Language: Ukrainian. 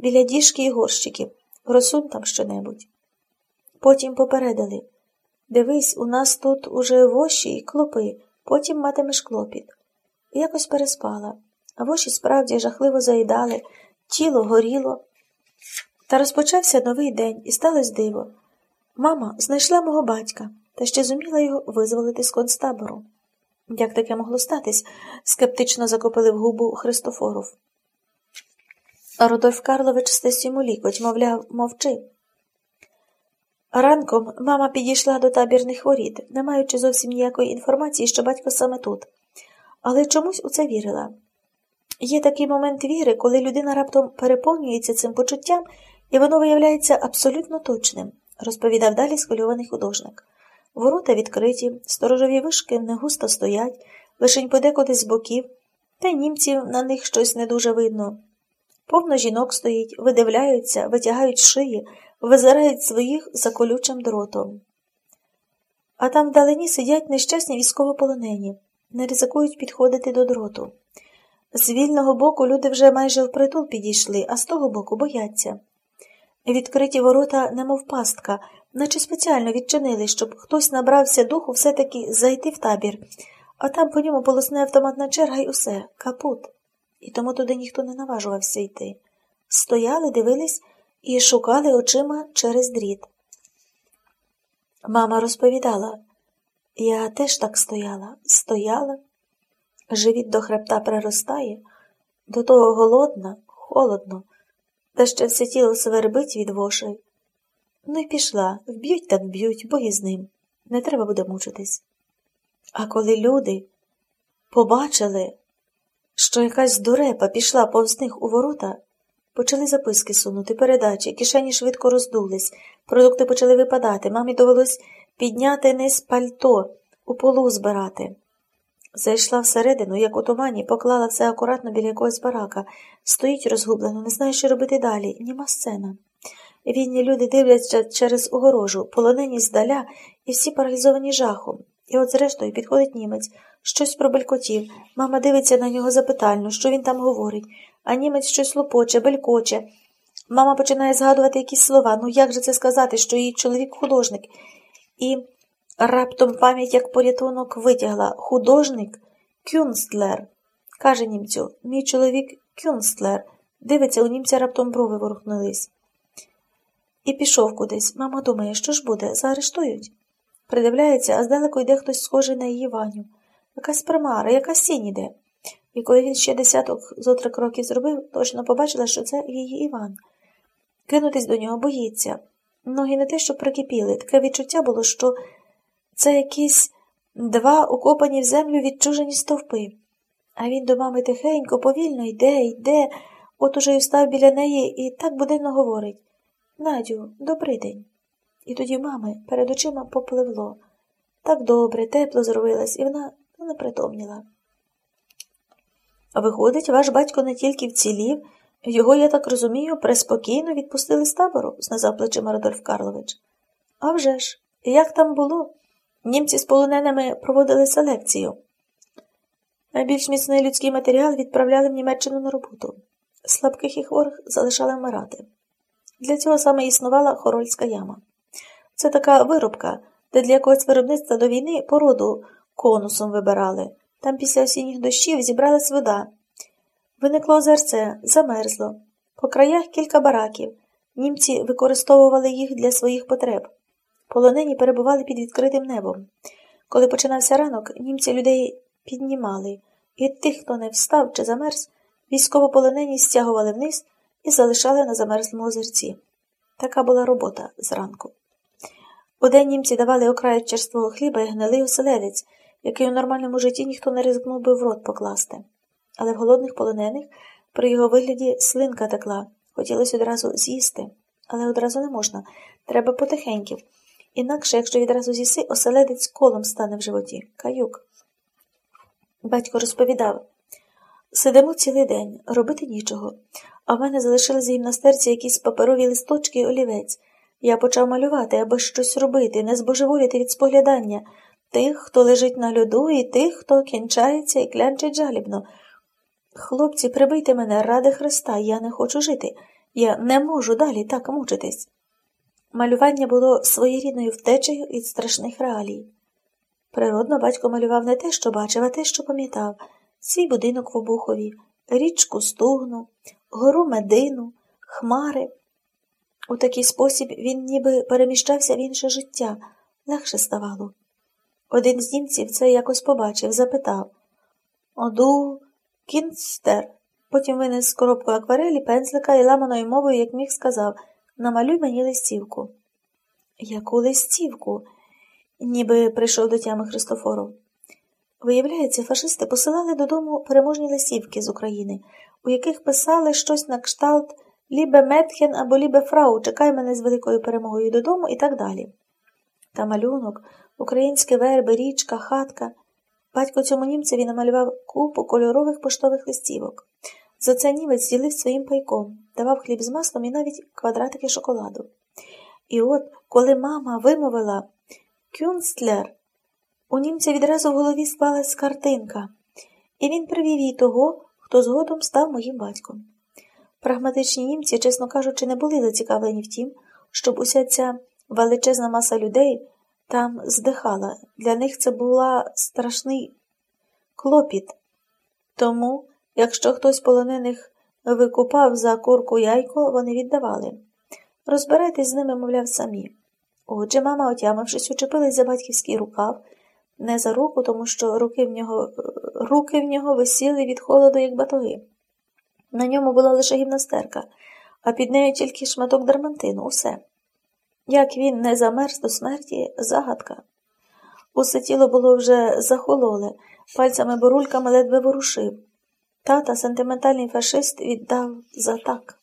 біля діжки і горщиків, розсунь там щонебудь. Потім попередили дивись, у нас тут уже воші і клопи, потім матимеш клопіт. І якось переспала, а воші справді жахливо заїдали, тіло горіло. Та розпочався новий день, і сталося диво. Мама знайшла мого батька та ще зуміла його визволити з концтабору. Як таке могло статись? скептично закопили в губу Христофоров. Рудольф Карлович стис йому лікоть, мовляв, мовчи. Ранком мама підійшла до табірних воріт, не маючи зовсім ніякої інформації, що батько саме тут, але чомусь у це вірила. Є такий момент віри, коли людина раптом переповнюється цим почуттям, і воно виявляється абсолютно точним, розповідав далі схвильований художник. Ворота відкриті, сторожові вишки не густо стоять, лишень подекуди з боків, та й німців на них щось не дуже видно. Повно жінок стоїть, видивляються, витягають шиї, визирають своїх за колючим дротом. А там вдалині сидять нещасні військовополонені, не ризикують підходити до дроту. З вільного боку люди вже майже впритул підійшли, а з того боку бояться. Відкриті ворота, немов пастка, наче спеціально відчинили, щоб хтось набрався духу все-таки зайти в табір, а там по ньому полосне автоматна черга й усе, капут. І тому туди ніхто не наважувався йти. Стояли, дивились і шукали очима через дріт. Мама розповідала, я теж так стояла, стояла, живіт до хребта приростає, до того голодна, холодно, та ще все тіло свербить від вошей. Ну й пішла, вб'ють так вб'ють, бо і з ним. Не треба буде мучитись. А коли люди побачили, що якась дурепа пішла повз них у ворота, почали записки сунути, передачі, кишені швидко роздулись, продукти почали випадати, мамі довелось підняти низ пальто, у полу збирати. Зайшла всередину, як у тумані, поклала все акуратно біля якогось барака, стоїть розгублено, не знає, що робити далі, німа сцена. Вільні люди дивляться через огорожу, полонені здаля, і всі паралізовані жахом. І от, зрештою, підходить німець, щось пробелькотів. Мама дивиться на нього запитально, що він там говорить, а німець щось лопоче, белькоче. Мама починає згадувати якісь слова. Ну як же це сказати, що її чоловік художник? І раптом пам'ять, як порятунок, витягла художник Künstler. Каже німцю, мій чоловік Künstler. Дивиться, у німця раптом брови ворухнулись. І пішов кудись. Мама думає, що ж буде, заарештують. Придивляється, а здалеку йде хтось схожий на її Ваню. Якась примара, якась тінь іде. І коли він ще десяток зо три кроків зробив, точно побачила, що це її Іван. Кинутись до нього боїться. Ноги не те, що прикипіли, таке відчуття було, що це якісь два окопані в землю відчужені стовпи. А він до мами тихенько, повільно йде, йде, от уже й встав біля неї і так буденно говорить Надю, добрий день. І тоді мами перед очима попливло. Так добре, тепло зробилось, і вона не притомніла. Виходить, ваш батько не тільки вцілів, його, я так розумію, преспокійно відпустили з табору, знизав плечима Родольф Карлович. «А вже ж, як там було? Німці з полоненими проводили селекцію. Найбільш міцний людський матеріал відправляли в Німеччину на роботу. Слабких і хворих залишали вмирати. Для цього саме існувала хорольська яма. Це така виробка, де для якогось виробництва до війни породу конусом вибирали. Там після осінніх дощів зібралась вода. Виникло озерце, замерзло. По краях кілька бараків. Німці використовували їх для своїх потреб. Полонені перебували під відкритим небом. Коли починався ранок, німці людей піднімали, і тих, хто не встав чи замерз, військовополонені стягували вниз і залишали на замерзлому озерці. Така була робота зранку. Удень німці давали окрай черствого хліба і гнилий оселедець, який у нормальному житті ніхто не ризикнув би в рот покласти. Але в голодних полонених при його вигляді слинка текла, хотілося одразу з'їсти, але одразу не можна, треба потихеньки. Інакше, якщо відразу з'їси, оселедець колом стане в животі, каюк. Батько розповідав сидимо цілий день, робити нічого, а в мене залишились гімнастерці якісь паперові листочки і олівець. Я почав малювати, аби щось робити, не збожеволіти від споглядання тих, хто лежить на льоду, і тих, хто кінчається і клянчить жалібно. Хлопці, прибийте мене, ради Христа, я не хочу жити. Я не можу далі так мучитись. Малювання було своєрідною втечею від страшних реалій. Природно, батько малював не те, що бачив, а те, що пам'ятав свій будинок в обухові, річку стугну, гору медину, хмари. У такий спосіб він ніби переміщався в інше життя, легше ставало. Один з німців це якось побачив, запитав Оду кінстер. Потім винес з коробку акварелі, пензлика і ламаною мовою, як міг, сказав Намалюй мені листівку. Яку листівку? ніби прийшов до тями Христофоров. Виявляється, фашисти посилали додому переможні листівки з України, у яких писали щось на кшталт Лібе Метхен або Лібе Фрау, чекай мене з великою перемогою додому і так далі. Та малюнок, українські верби, річка, хатка. Батько цьому німцеві намалював купу кольорових поштових листівок. За це німець ділив своїм пайком, давав хліб з маслом і навіть квадратики шоколаду. І от, коли мама вимовила Кюнстлер, у німця відразу в голові склалась картинка, і він привів їй того, хто згодом став моїм батьком. Прагматичні німці, чесно кажучи, не були зацікавлені в тім, щоб уся ця величезна маса людей там здихала. Для них це була страшний клопіт. Тому, якщо хтось полонених викупав за курку яйко, вони віддавали. Розбирайтесь з ними, мовляв, самі. Отже, мама, отямившись, учепилась за батьківський рукав, не за руку, тому що руки в нього руки в нього висіли від холоду, як батоги. На ньому була лише гімнастерка, а під нею тільки шматок дермантину, усе. Як він не замерз до смерті, загадка. Усе тіло було вже захололе, пальцями борульками ледве ворушив. Тата, сентиментальний фашист, віддав за так.